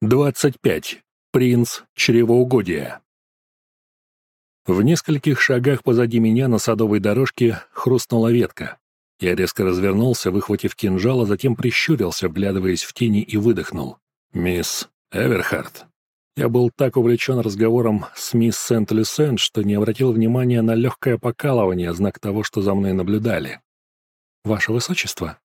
25. Принц чревоугодия. В нескольких шагах позади меня на садовой дорожке хрустнула ветка. Я резко развернулся, выхватив кинжал, а затем прищурился, вглядываясь в тени, и выдохнул. «Мисс Эверхард». Я был так увлечен разговором с мисс Сент-Люсен, что не обратил внимания на легкое покалывание, знак того, что за мной наблюдали. «Ваше Высочество».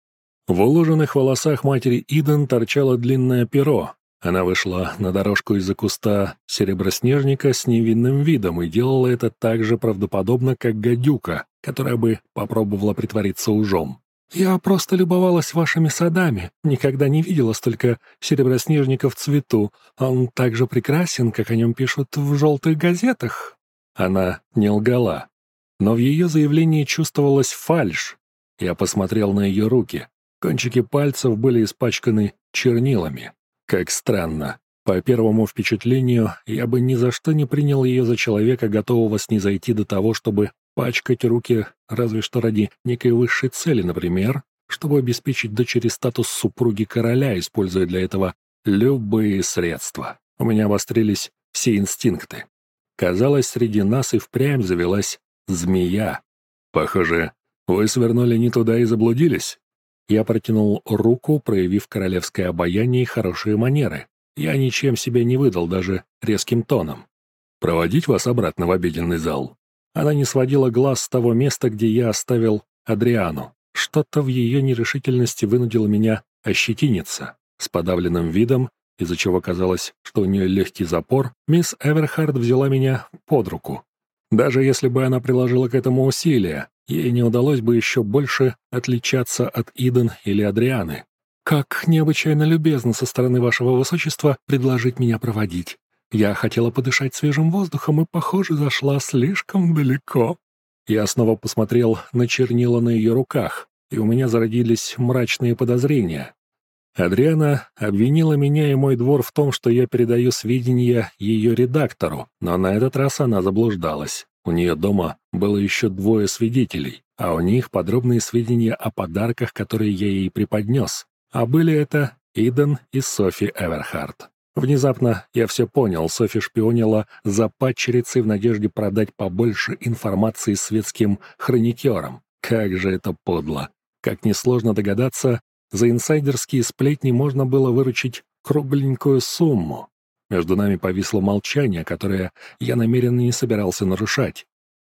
В уложенных волосах матери Иден торчало длинное перо, она вышла на дорожку из-за куста сереброснежника с невинным видом и делала это так же правдоподобно, как гадюка, которая бы попробовала притвориться ужом. «Я просто любовалась вашими садами, никогда не видела столько сереброснежника в цвету. Он так же прекрасен, как о нем пишут в желтых газетах». Она не лгала, но в ее заявлении чувствовалась фальшь. Я посмотрел на ее руки. Кончики пальцев были испачканы чернилами. Как странно. По первому впечатлению, я бы ни за что не принял ее за человека, готового снизойти до того, чтобы пачкать руки разве что ради некой высшей цели, например, чтобы обеспечить дочери статус супруги короля, используя для этого любые средства. У меня обострились все инстинкты. Казалось, среди нас и впрямь завелась змея. Похоже, вы свернули не туда и заблудились. Я протянул руку, проявив королевское обаяние и хорошие манеры. Я ничем себя не выдал, даже резким тоном. «Проводить вас обратно в обеденный зал?» Она не сводила глаз с того места, где я оставил Адриану. Что-то в ее нерешительности вынудило меня ощетиниться. С подавленным видом, из-за чего казалось, что у нее легкий запор, мисс Эверхард взяла меня под руку. Даже если бы она приложила к этому усилия, ей не удалось бы еще больше отличаться от Иден или Адрианы. «Как необычайно любезно со стороны вашего высочества предложить меня проводить. Я хотела подышать свежим воздухом и, похоже, зашла слишком далеко». Я снова посмотрел на чернила на ее руках, и у меня зародились мрачные подозрения. Адриана обвинила меня и мой двор в том, что я передаю сведения ее редактору, но на этот раз она заблуждалась. У нее дома было еще двое свидетелей, а у них подробные сведения о подарках, которые я ей преподнес. А были это Иден и Софи Эверхард. Внезапно я все понял, Софи шпионила за падчерицей в надежде продать побольше информации светским хроникерам. Как же это подло! Как несложно догадаться, за инсайдерские сплетни можно было выручить кругленькую сумму. Между нами повисло молчание, которое я намеренно не собирался нарушать.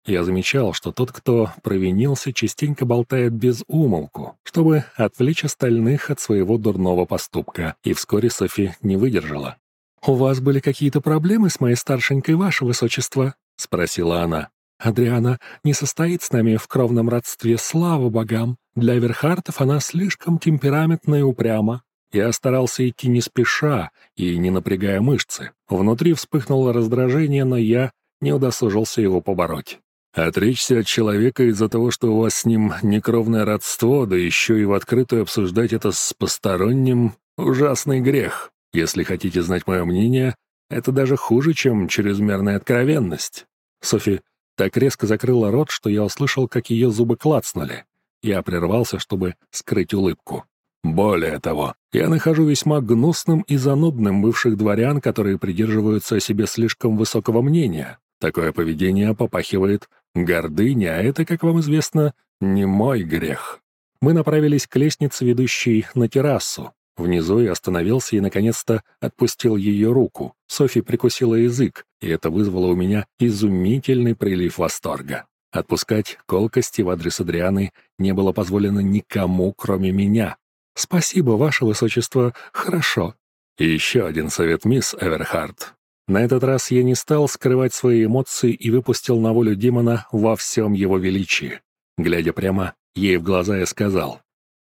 Я замечал, что тот, кто провинился, частенько болтает без умолку, чтобы отвлечь остальных от своего дурного поступка, и вскоре Софи не выдержала. «У вас были какие-то проблемы с моей старшенькой, ваше высочество?» — спросила она. «Адриана не состоит с нами в кровном родстве, слава богам. Для Верхартов она слишком темпераментна и упряма. Я старался идти не спеша и не напрягая мышцы. Внутри вспыхнуло раздражение, но я не удосужился его побороть. Отречься от человека из-за того, что у вас с ним некровное родство, да еще и в открытую обсуждать это с посторонним — ужасный грех. Если хотите знать мое мнение, это даже хуже, чем чрезмерная откровенность. Софи так резко закрыла рот, что я услышал, как ее зубы клацнули. Я прервался, чтобы скрыть улыбку. Более того, я нахожу весьма гнусным и занудным бывших дворян, которые придерживаются о себе слишком высокого мнения. Такое поведение попахивает гордыней, а это, как вам известно, не мой грех. Мы направились к лестнице, ведущей на террасу. Внизу я остановился и, наконец-то, отпустил ее руку. Софи прикусила язык, и это вызвало у меня изумительный прилив восторга. Отпускать колкости в адрес Адрианы не было позволено никому, кроме меня. «Спасибо, ваше высочество, хорошо». И еще один совет, мисс Эверхард. На этот раз я не стал скрывать свои эмоции и выпустил на волю демона во всем его величии. Глядя прямо ей в глаза, я сказал,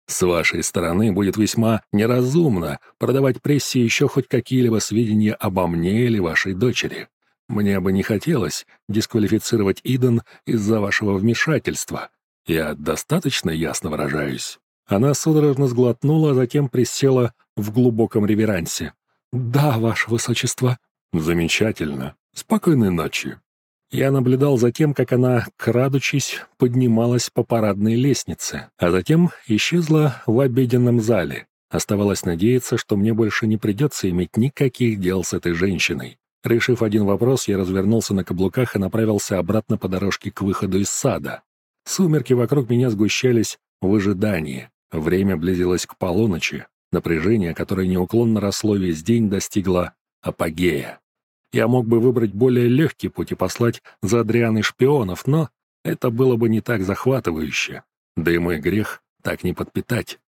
«С вашей стороны будет весьма неразумно продавать прессе еще хоть какие-либо сведения обо мне или вашей дочери. Мне бы не хотелось дисквалифицировать Иден из-за вашего вмешательства. Я достаточно ясно выражаюсь?» Она судорожно сглотнула, а затем присела в глубоком реверансе. «Да, ваше высочество». «Замечательно. Спокойной ночи». Я наблюдал за тем, как она, крадучись, поднималась по парадной лестнице, а затем исчезла в обеденном зале. Оставалось надеяться, что мне больше не придется иметь никаких дел с этой женщиной. Решив один вопрос, я развернулся на каблуках и направился обратно по дорожке к выходу из сада. Сумерки вокруг меня сгущались в ожидании. Время близилось к полуночи. Напряжение, которое неуклонно росло весь день, достигло апогея. Я мог бы выбрать более легкий путь и послать за Адрианой шпионов, но это было бы не так захватывающе. Да и мой грех так не подпитать.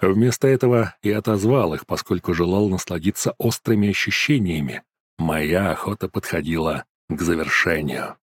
Вместо этого я отозвал их, поскольку желал насладиться острыми ощущениями. Моя охота подходила к завершению.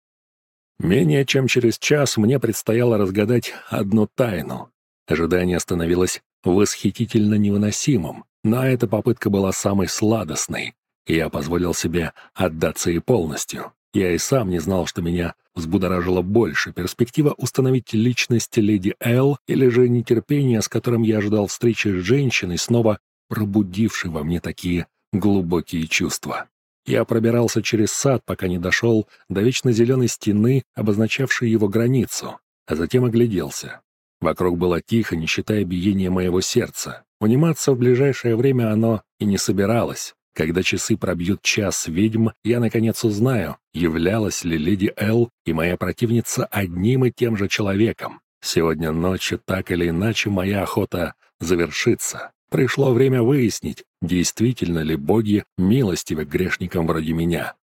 Менее чем через час мне предстояло разгадать одну тайну. Ожидание становилось восхитительно невыносимым, но эта попытка была самой сладостной, я позволил себе отдаться ей полностью. Я и сам не знал, что меня взбудоражило больше перспектива установить личность леди Эл или же нетерпение, с которым я ожидал встречи с женщиной, снова пробудившей во мне такие глубокие чувства. Я пробирался через сад, пока не дошел до вечно зеленой стены, обозначавшей его границу, а затем огляделся. Вокруг было тихо, не считая биения моего сердца. Униматься в ближайшее время оно и не собиралось. Когда часы пробьют час ведьм, я наконец узнаю, являлась ли леди Эл и моя противница одним и тем же человеком. Сегодня ночью так или иначе моя охота завершится. Пришло время выяснить, действительно ли боги милостивы грешникам вроде меня.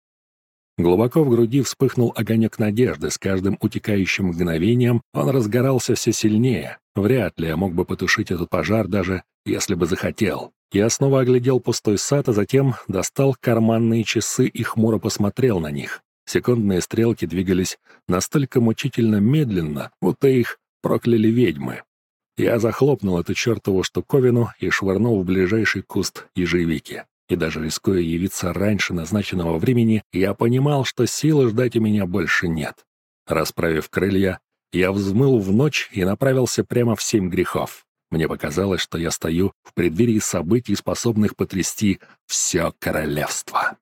Глубоко в груди вспыхнул огонек надежды, с каждым утекающим мгновением он разгорался все сильнее. Вряд ли я мог бы потушить этот пожар, даже если бы захотел. Я снова оглядел пустой сад, а затем достал карманные часы и хмуро посмотрел на них. Секундные стрелки двигались настолько мучительно медленно, будто их прокляли ведьмы. Я захлопнул эту чертову штуковину и швырнул в ближайший куст ежевики. И даже рискуя явиться раньше назначенного времени, я понимал, что силы ждать у меня больше нет. Расправив крылья, я взмыл в ночь и направился прямо в семь грехов. Мне показалось, что я стою в преддверии событий, способных потрясти все королевство.